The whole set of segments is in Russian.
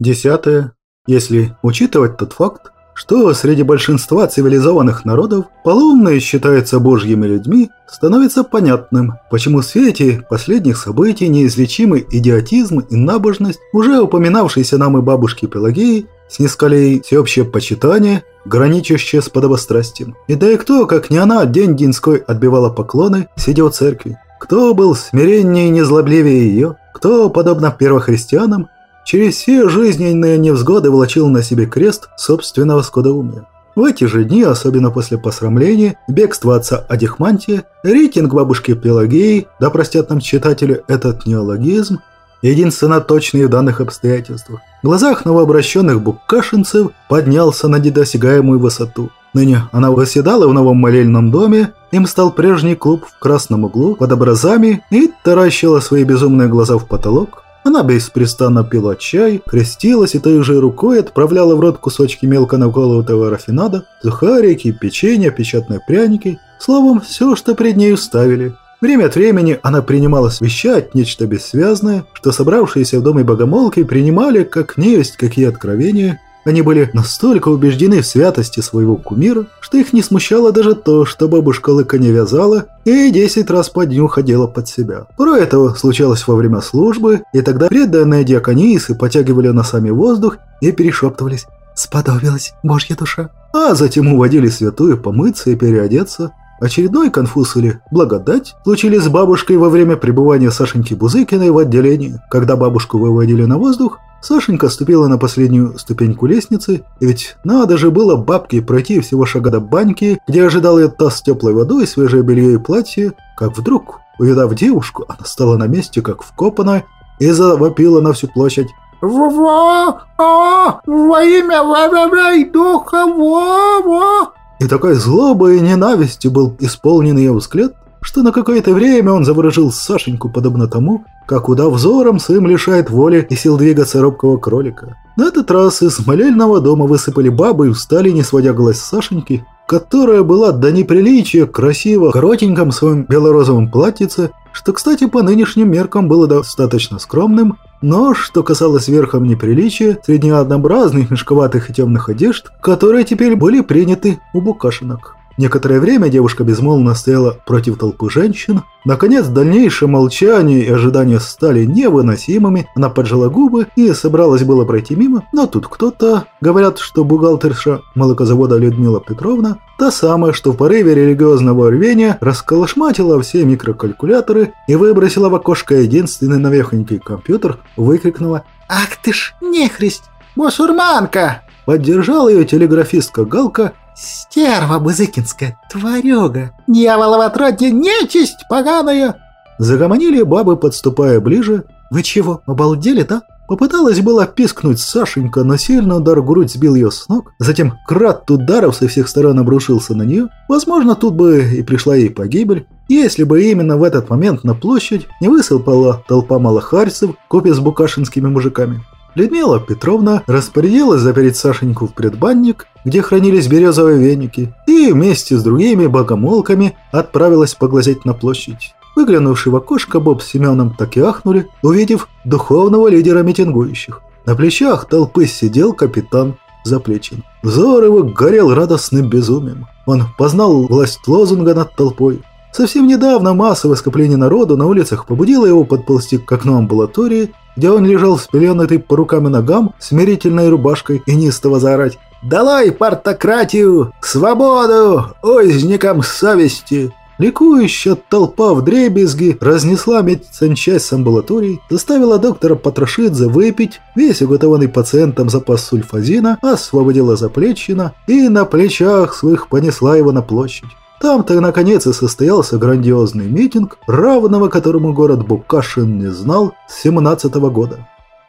Десятое. Если учитывать тот факт, что среди большинства цивилизованных народов полумные считаются божьими людьми, становится понятным, почему в свете последних событий неизлечимый идиотизм и набожность, уже упоминавшиеся нам и бабушки Пелагеи, снискали ей всеобщее почитание, граничащее с подобострастием. И да и кто, как не она, день Динской отбивала поклоны, сидя в церкви. Кто был смиреннее и незлобливее ее, кто, подобно первохристианам, через все жизненные невзгоды влачил на себе крест собственного скудоумия. В эти же дни, особенно после посрамления, бегства отца Адихмантия, рейтинг бабушки Пелагеи, да простят нам читатели этот неологизм, единственно точный в данных обстоятельствах, в глазах новообращенных буккашинцев поднялся на недосягаемую высоту. Ныне она восседала в новом молельном доме, им стал прежний клуб в красном углу под образами и таращила свои безумные глаза в потолок, она беспрестанно пила чай, крестилась и той же рукой отправляла в рот кусочки мелко наколотого рафинада, сухарики, печенье, печатные пряники, словом, все, что перед ней ставили. Время от времени она принималась вещать нечто бессвязное, что собравшиеся в доме богомолки принимали как невесть какие откровения – они были настолько убеждены в святости своего кумира, что их не смущало даже то, что бабушка лыка не вязала и десять раз по дню ходила под себя. Порой этого случалось во время службы, и тогда преданные диаконисы потягивали носами воздух и перешептывались «Сподобилась Божья душа». А затем уводили святую помыться и переодеться. Очередной конфуз или благодать случились с бабушкой во время пребывания Сашеньки Бузыкиной в отделении. Когда бабушку выводили на воздух, Сашенька ступила на последнюю ступеньку лестницы, ведь надо же было бабке пройти всего шага до баньки, где ожидал ее таз с теплой водой, свежее белье и платье, как вдруг, увидав девушку, она стала на месте, как вкопанная, и завопила на всю площадь. «Во-во! А! Во имя во и духа! Во-во!» И такой злобой и ненавистью был исполнен ее взгляд, что на какое-то время он заворожил Сашеньку, подобно тому, как удав взором своим лишает воли и сил двигаться робкого кролика. На этот раз из молельного дома высыпали бабы и встали, не сводя глаз Сашеньки, которая была до неприличия красиво коротеньком своем белорозовом платьице, что, кстати, по нынешним меркам было достаточно скромным, но что касалось верхом неприличия, среди однообразных мешковатых и темных одежд, которые теперь были приняты у букашинок. Некоторое время девушка безмолвно стояла против толпы женщин. Наконец, дальнейшее молчание и ожидание стали невыносимыми. Она поджала губы и собралась было пройти мимо, но тут кто-то... Говорят, что бухгалтерша молокозавода Людмила Петровна, та самая, что в порыве религиозного рвения расколошматила все микрокалькуляторы и выбросила в окошко единственный навехонький компьютер, выкрикнула «Ах ты ж нехрист! Мусульманка!» Поддержала ее телеграфистка Галка «Стерва бызыкинская, тварюга, дьявола в отродье, нечисть поганая!» Загомонили бабы, подступая ближе. «Вы чего, обалдели, да?» Попыталась была пискнуть Сашенька, но сильно удар в грудь сбил ее с ног. Затем крат ударов со всех сторон обрушился на нее. Возможно, тут бы и пришла ей погибель, если бы именно в этот момент на площадь не высыпала толпа малохарцев, копия с букашинскими мужиками. Людмила Петровна распорядилась запереть Сашеньку в предбанник, где хранились березовые веники, и вместе с другими богомолками отправилась поглазеть на площадь. Выглянувший в окошко Боб с Семеном так и ахнули, увидев духовного лидера митингующих. На плечах толпы сидел капитан Заплечин. Взор его горел радостным безумием. Он познал власть лозунга над толпой. Совсем недавно массовое скопление народу на улицах побудило его подползти к окну амбулатории где он лежал спеленатый по рукам и ногам, смирительной рубашкой и неистово заорать «Долой партократию! Свободу! Озникам совести!» Ликующая толпа в дребезги разнесла медсанчасть с амбулаторией, заставила доктора Потрошидзе выпить весь уготованный пациентам запас сульфазина, освободила заплечина и на плечах своих понесла его на площадь. Там-то, наконец, и состоялся грандиозный митинг, равного которому город Букашин не знал с 17 -го года.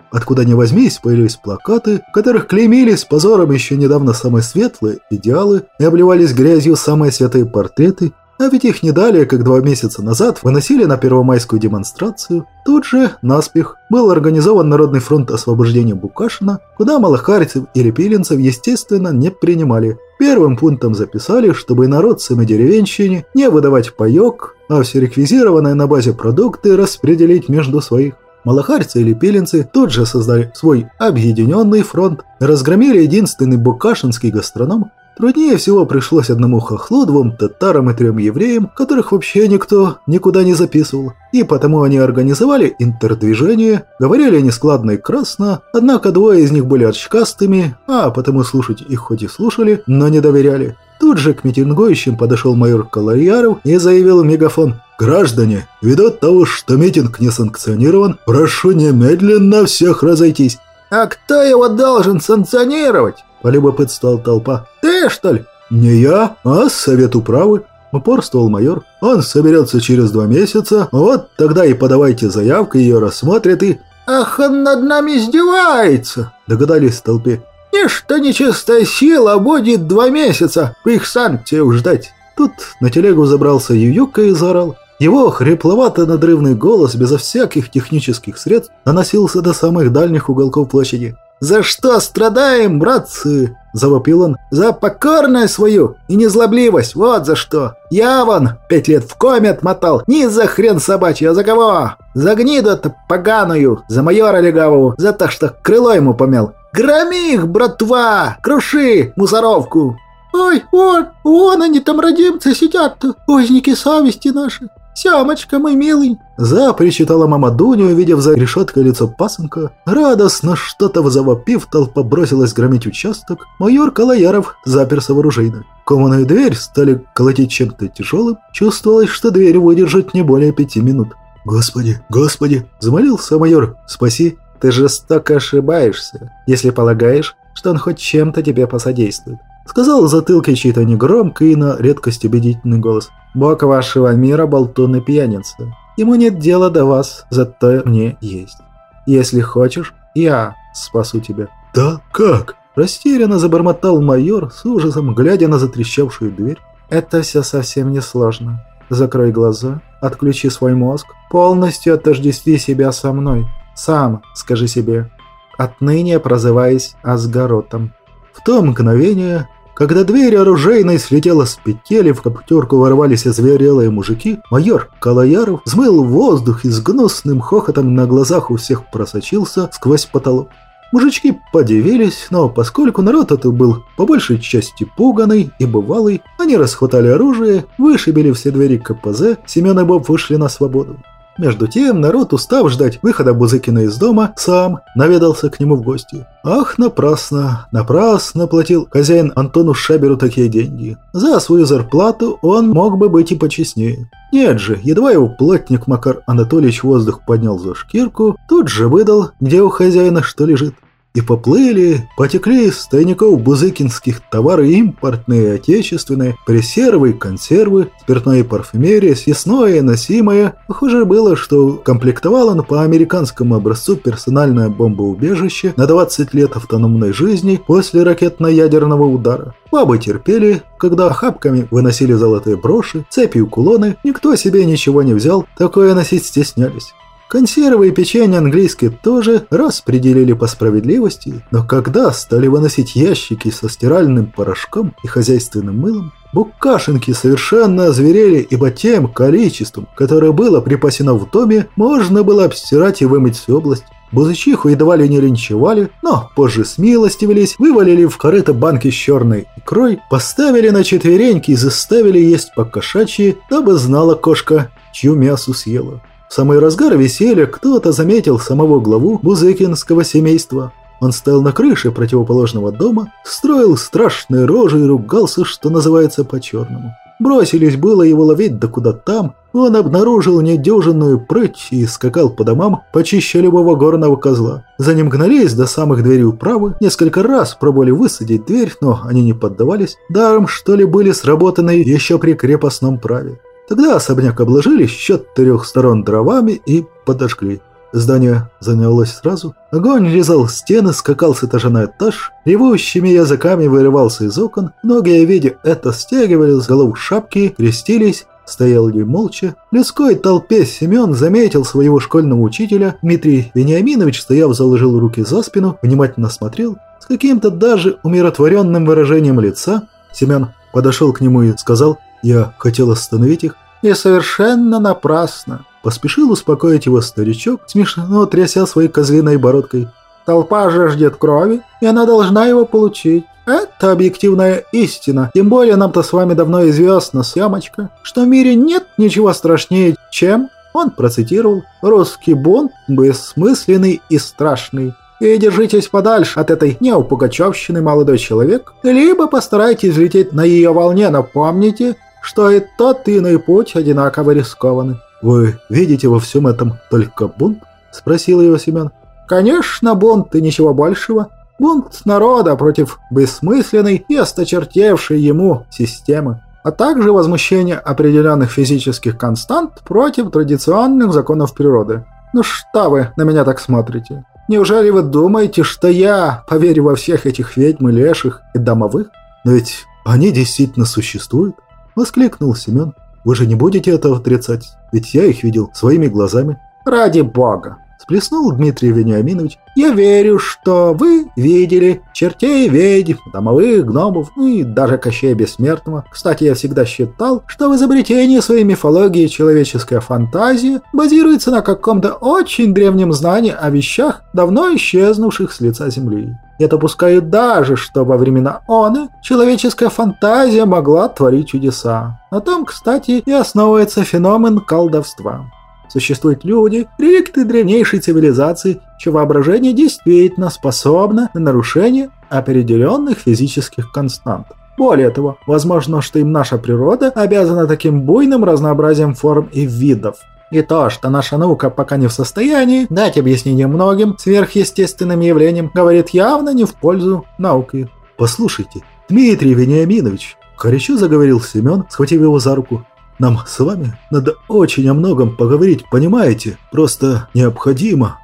Откуда ни возьмись, появились плакаты, в которых клеймились позором еще недавно самые светлые идеалы и обливались грязью самые святые портреты а ведь их не далее, как два месяца назад, выносили на первомайскую демонстрацию. Тут же, наспех, был организован Народный фронт освобождения Букашина, куда малохарцев или пиленцев, естественно, не принимали. Первым пунктом записали, чтобы народцам и деревенщине не выдавать паёк, а все реквизированные на базе продукты распределить между своих. Малахарцы или пеленцы тут же создали свой объединенный фронт, разгромили единственный букашинский гастроном, Труднее всего пришлось одному хохлу, двум татарам и трем евреям, которых вообще никто никуда не записывал. И потому они организовали интердвижение, говорили они складно и красно, однако двое из них были очкастыми, а потому слушать их хоть и слушали, но не доверяли. Тут же к митингующим подошел майор Каларьяров и заявил в мегафон «Граждане, ввиду того, что митинг не санкционирован, прошу немедленно всех разойтись». «А кто его должен санкционировать?» – полюбопытствовала толпа. «Ты, что ли?» «Не я, а совет управы», – упорствовал майор. «Он соберется через два месяца, вот тогда и подавайте заявку, ее рассмотрят и...» «Ах, он над нами издевается!» – догадались в толпе. «Ничто нечистая сила будет два месяца, их санкциях ждать». Тут на телегу забрался Ююка и заорал. Его хрипловато-надрывный голос безо всяких технических средств наносился до самых дальних уголков площади. «За что страдаем, братцы?» – завопил он. «За покорность свою и незлобливость, вот за что! Я вон пять лет в коме отмотал, не за хрен собачий, а за кого? За гниду-то поганую, за майора легавого, за то, что крыло ему помял. Громи их, братва! Круши мусоровку!» «Ой, вон, вон они там, родимцы, сидят-то, узники совести наши!» «Семочка, мой милый!» Запричитала мама Дуня, увидев за решеткой лицо пасынка. Радостно что-то завопив, толпа бросилась громить участок. Майор Калаяров заперся в оружейной. Кованую дверь стали колотить чем-то тяжелым. Чувствовалось, что дверь выдержит не более пяти минут. «Господи, господи!» – замолился майор. «Спаси!» «Ты жестоко ошибаешься, если полагаешь, что он хоть чем-то тебе посодействует. Сказал в затылке чей-то негромкий и на редкость убедительный голос. «Бог вашего мира, болтун и пьяница. Ему нет дела до вас, зато мне есть. Если хочешь, я спасу тебя». «Да как?» Растерянно забормотал майор, с ужасом глядя на затрещавшую дверь. «Это все совсем не сложно. Закрой глаза, отключи свой мозг, полностью отождестви себя со мной. Сам скажи себе, отныне прозываясь Асгаротом. В то мгновение, когда дверь оружейной слетела с петель, в коптерку ворвались озверелые мужики, майор Калаяров взмыл воздух и с гнусным хохотом на глазах у всех просочился сквозь потолок. Мужички подивились, но поскольку народ этот был по большей части пуганный и бывалый, они расхватали оружие, вышибили все двери КПЗ, Семен и Боб вышли на свободу. Между тем, народ, устав ждать выхода Бузыкина из дома, сам наведался к нему в гости. Ах, напрасно, напрасно платил хозяин Антону Шаберу такие деньги. За свою зарплату он мог бы быть и почестнее. Нет же, едва его плотник Макар Анатольевич воздух поднял за шкирку, тут же выдал, где у хозяина что лежит. И поплыли, потекли из тайников бузыкинских товары импортные и отечественные, пресервы, консервы, спиртная парфюмерия, съестное и носимое. Похоже было, что комплектовал он по американскому образцу персональное бомбоубежище на 20 лет автономной жизни после ракетно-ядерного удара. Бабы терпели, когда охапками выносили золотые броши, цепи и кулоны, никто себе ничего не взял, такое носить стеснялись. Консервы и печенье английские тоже распределили по справедливости, но когда стали выносить ящики со стиральным порошком и хозяйственным мылом, букашенки совершенно озверели, ибо тем количеством, которое было припасено в доме, можно было обстирать и вымыть всю область. Бузычиху едва ли не линчевали, но позже смилостивились, вывалили в корыто банки с черной икрой, поставили на четвереньки и заставили есть по кошачьи, дабы знала кошка, чью мясо съела. В самый разгар веселья кто-то заметил самого главу бузыкинского семейства. Он стоял на крыше противоположного дома, строил страшные рожи и ругался, что называется, по-черному. Бросились было его ловить, да куда там. Он обнаружил недюжинную прыть и скакал по домам почище любого горного козла. За ним гнались до самых дверей управы, несколько раз пробовали высадить дверь, но они не поддавались, даром что ли были сработаны еще при крепостном праве. Тогда особняк обложили с четырех сторон дровами и подожгли. Здание занялось сразу. Огонь резал стены, скакал с этажа на этаж, ревущими языками вырывался из окон. Многие, видя это, стягивали с голов шапки, крестились, стояли молча. В людской толпе Семен заметил своего школьного учителя. Дмитрий Вениаминович, стояв, заложил руки за спину, внимательно смотрел. С каким-то даже умиротворенным выражением лица Семен подошел к нему и сказал – я хотел остановить их. И совершенно напрасно. Поспешил успокоить его старичок, смешно тряся своей козлиной бородкой. Толпа же ждет крови, и она должна его получить. Это объективная истина. Тем более нам-то с вами давно известно, съемочка, что в мире нет ничего страшнее, чем, он процитировал, «русский бунт бессмысленный и страшный». И держитесь подальше от этой неупугачевщины, молодой человек, либо постарайтесь взлететь на ее волне, но помните, что и тот иной путь одинаково рискованы. «Вы видите во всем этом только бунт?» – спросил его Семен. «Конечно, бунт и ничего большего. Бунт народа против бессмысленной и осточертевшей ему системы, а также возмущение определенных физических констант против традиционных законов природы. Ну что вы на меня так смотрите? Неужели вы думаете, что я поверю во всех этих ведьм и леших и домовых? Но ведь они действительно существуют, воскликнул Семен. Вы же не будете этого отрицать, ведь я их видел своими глазами. Ради бога, Сплеснул Дмитрий Вениаминович. «Я верю, что вы видели чертей, ведьм, домовых, гномов, ну и даже Кощея Бессмертного. Кстати, я всегда считал, что в изобретении своей мифологии человеческая фантазия базируется на каком-то очень древнем знании о вещах, давно исчезнувших с лица Земли. Я допускаю даже, что во времена Оны человеческая фантазия могла творить чудеса. На том, кстати, и основывается феномен колдовства. Существуют люди, реликты древнейшей цивилизации, чье воображение действительно способно на нарушение определенных физических констант. Более того, возможно, что им наша природа обязана таким буйным разнообразием форм и видов. И то, что наша наука пока не в состоянии дать объяснение многим сверхъестественным явлениям, говорит явно не в пользу науки. «Послушайте, Дмитрий Вениаминович!» Горячо заговорил Семен, схватив его за руку. Нам с вами надо очень о многом поговорить, понимаете? Просто необходимо.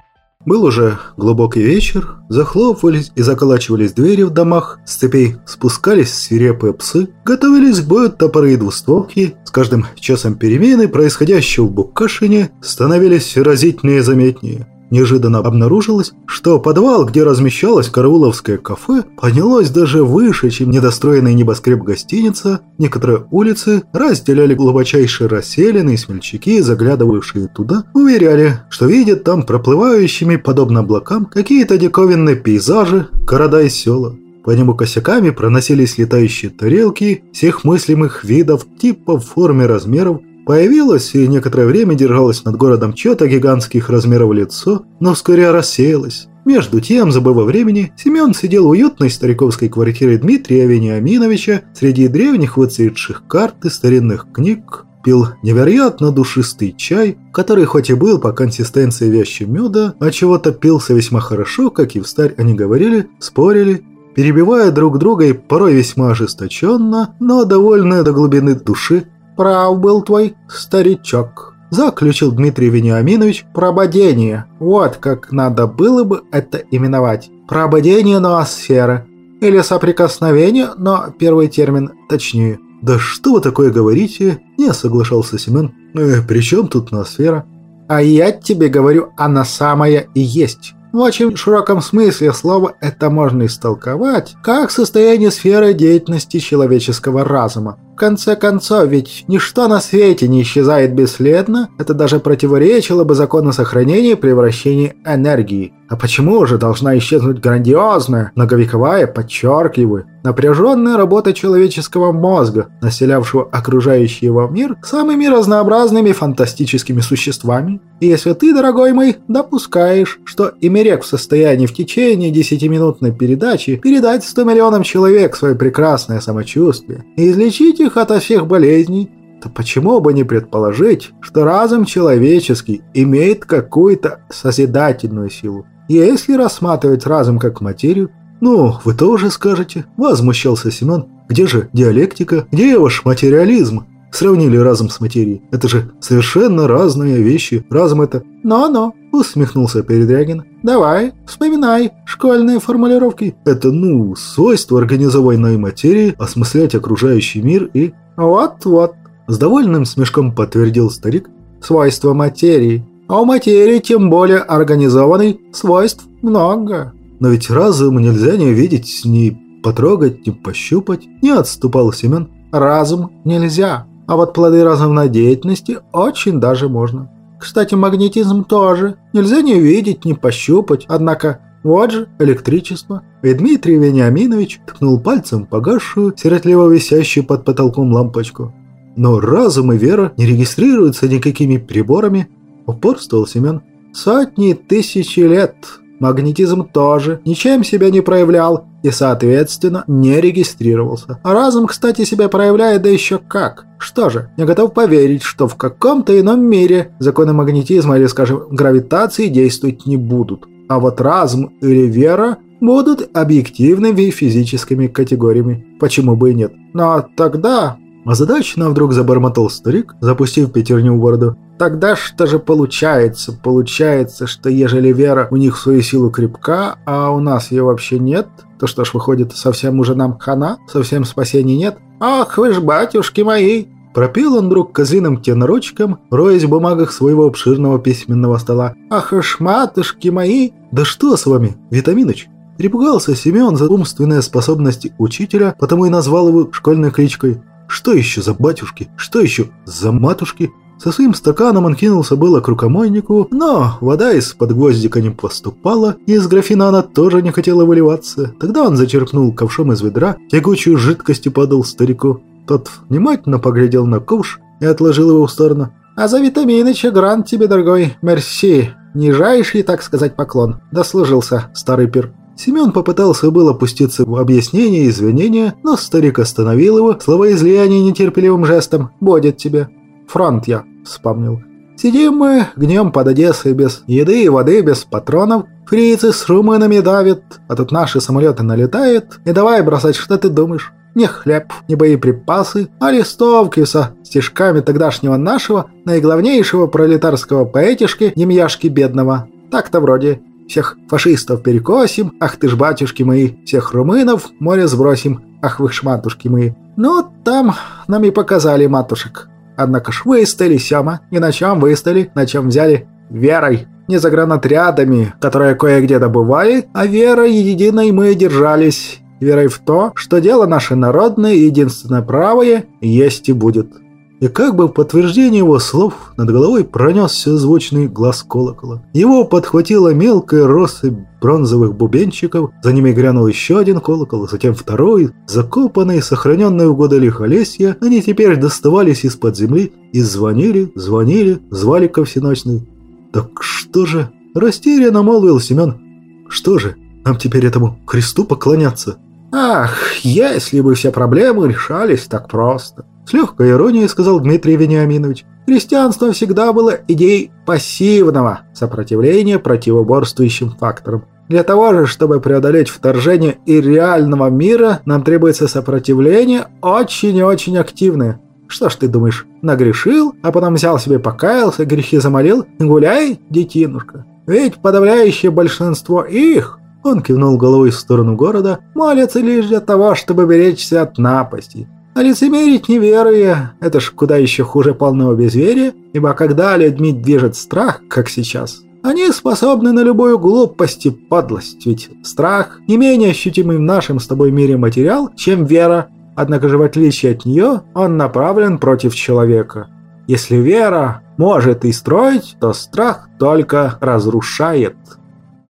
Был уже глубокий вечер, захлопывались и заколачивались двери в домах, с цепей спускались свирепые псы, готовились к бою топоры и двустволки, с каждым часом перемены, происходящего в Букашине, становились разительнее и заметнее. Неожиданно обнаружилось, что подвал, где размещалось карауловское кафе, поднялось даже выше, чем недостроенный небоскреб гостиница. Некоторые улицы разделяли глубочайшие расселены, и смельчаки, заглядывавшие туда, уверяли, что видят там проплывающими, подобно облакам, какие-то диковинные пейзажи, города и села. По нему косяками проносились летающие тарелки всех мыслимых видов, типов, форм и размеров, Появилось и некоторое время держалось над городом чье-то гигантских размеров лицо, но вскоре рассеялось. Между тем, забыв о времени, Семен сидел в уютной стариковской квартире Дмитрия Вениаминовича среди древних выцветших карт и старинных книг, пил невероятно душистый чай, который хоть и был по консистенции вящи меда, а чего-то пился весьма хорошо, как и в старь они говорили, спорили, перебивая друг друга и порой весьма ожесточенно, но довольно до глубины души «Прав был твой старичок», – заключил Дмитрий Вениаминович прободение. Вот как надо было бы это именовать. Прободение ноосферы. Или соприкосновение, но первый термин точнее. «Да что вы такое говорите?» – не соглашался Семен. «Э, «При чем тут ноосфера?» «А я тебе говорю, она самая и есть». В очень широком смысле слова это можно истолковать как состояние сферы деятельности человеческого разума. Конце концов, ведь ничто на свете не исчезает бесследно, это даже противоречило бы закону сохранения и превращения энергии. А почему же должна исчезнуть грандиозная, многовековая, подчеркиваю, напряженная работа человеческого мозга, населявшего окружающий его мир самыми разнообразными фантастическими существами? И если ты, дорогой мой, допускаешь, что Имерек в состоянии в течение десятиминутной передачи передать 100 миллионам человек свое прекрасное самочувствие и излечить их ото всех болезней, то почему бы не предположить, что разум человеческий имеет какую-то созидательную силу? Если рассматривать разум как материю, «Ну, вы тоже скажете», – возмущался Семен. «Где же диалектика? Где ваш материализм?» Сравнили разум с материей. Это же совершенно разные вещи. Разум это... «Но-но», – усмехнулся Передрягин. «Давай, вспоминай школьные формулировки». Это, ну, свойство организованной материи осмыслять окружающий мир и... «Вот-вот», – с довольным смешком подтвердил старик. «Свойство материи. А у материи, тем более организованной, свойств много». Но ведь разум нельзя не увидеть, ни потрогать, ни пощупать. Не отступал Семен. Разум нельзя, а вот плоды разумной деятельности очень даже можно. Кстати, магнетизм тоже. Нельзя не видеть, не пощупать. Однако, вот же, электричество. И Дмитрий Вениаминович ткнул пальцем погасшую, сиротливо висящую под потолком лампочку. Но разум и вера не регистрируются никакими приборами, упорствовал Семен. Сотни тысячи лет. Магнетизм тоже ничем себя не проявлял и, соответственно, не регистрировался. А разум, кстати, себя проявляет да еще как. Что же, я готов поверить, что в каком-то ином мире законы магнетизма или, скажем, гравитации действовать не будут. А вот разум или вера будут объективными физическими категориями. Почему бы и нет? Но тогда Озадаченно вдруг забормотал старик, запустив пятерню в бороду. Тогда что же получается? Получается, что ежели вера у них в свою силу крепка, а у нас ее вообще нет, то что ж выходит, совсем уже нам хана? Совсем спасения нет? Ах вы ж, батюшки мои! Пропел он вдруг козлиным тенорочком, роясь в бумагах своего обширного письменного стола. «Ах уж, матушки мои!» «Да что с вами, Витаминыч?» Перепугался Семен за умственные способности учителя, потому и назвал его школьной кличкой. Что еще за батюшки? Что еще за матушки? Со своим стаканом он кинулся было к рукомойнику, но вода из-под гвоздика не поступала, и из графина она тоже не хотела выливаться. Тогда он зачерпнул ковшом из ведра, тягучую жидкость и подал старику. Тот внимательно поглядел на ковш и отложил его в сторону. «А за витаминыча грант тебе, дорогой, мерси. Нижайший, так сказать, поклон. Дослужился, старый пир». Семен попытался было опуститься в объяснение и извинения, но старик остановил его словоизлияние нетерпеливым жестом. «Будет тебе. Фронт я», — вспомнил. «Сидим мы, гнем под Одессой без еды и воды, без патронов. Фрицы с румынами давят, а тут наши самолеты налетают. И давай бросать, что ты думаешь? Не хлеб, не боеприпасы, а листовки со стишками тогдашнего нашего, наиглавнейшего пролетарского поэтишки Демьяшки Бедного. Так-то вроде всех фашистов перекосим, ах ты ж, батюшки мои, всех румынов море сбросим, ах вы ж, матушки мои. Ну, там нам и показали матушек. Однако ж выстояли, Сёма, и на чем выстояли, на чем взяли? Верой. Не загранотрядами, которые кое-где добывали, а верой единой мы держались. Верой в то, что дело наше народное, единственное правое, есть и будет. И как бы в подтверждение его слов над головой пронесся звучный глаз колокола. Его подхватила мелкая россыпь бронзовых бубенчиков, за ними грянул еще один колокол, затем второй. Закопанные, сохраненные в годы лихолесья, они теперь доставались из-под земли и звонили, звонили, звали ко всеночной. «Так что же?» – растерянно молвил Семен. «Что же, нам теперь этому кресту поклоняться?» «Ах, если бы все проблемы решались так просто!» С легкой иронией сказал Дмитрий Вениаминович. Христианство всегда было идеей пассивного сопротивления противоборствующим факторам. Для того же, чтобы преодолеть вторжение и реального мира, нам требуется сопротивление очень и очень активное. Что ж ты думаешь, нагрешил, а потом взял себе покаялся, грехи замолил? Гуляй, детинушка. Ведь подавляющее большинство их, он кивнул головой в сторону города, молятся лишь для того, чтобы беречься от напасти. А лицемерить неверуя – это ж куда еще хуже полного безверия, ибо когда людьми движет страх, как сейчас, они способны на любую глупость и подлость, ведь страх не менее ощутимый в нашем с тобой мире материал, чем вера, однако же в отличие от нее он направлен против человека. Если вера может и строить, то страх только разрушает.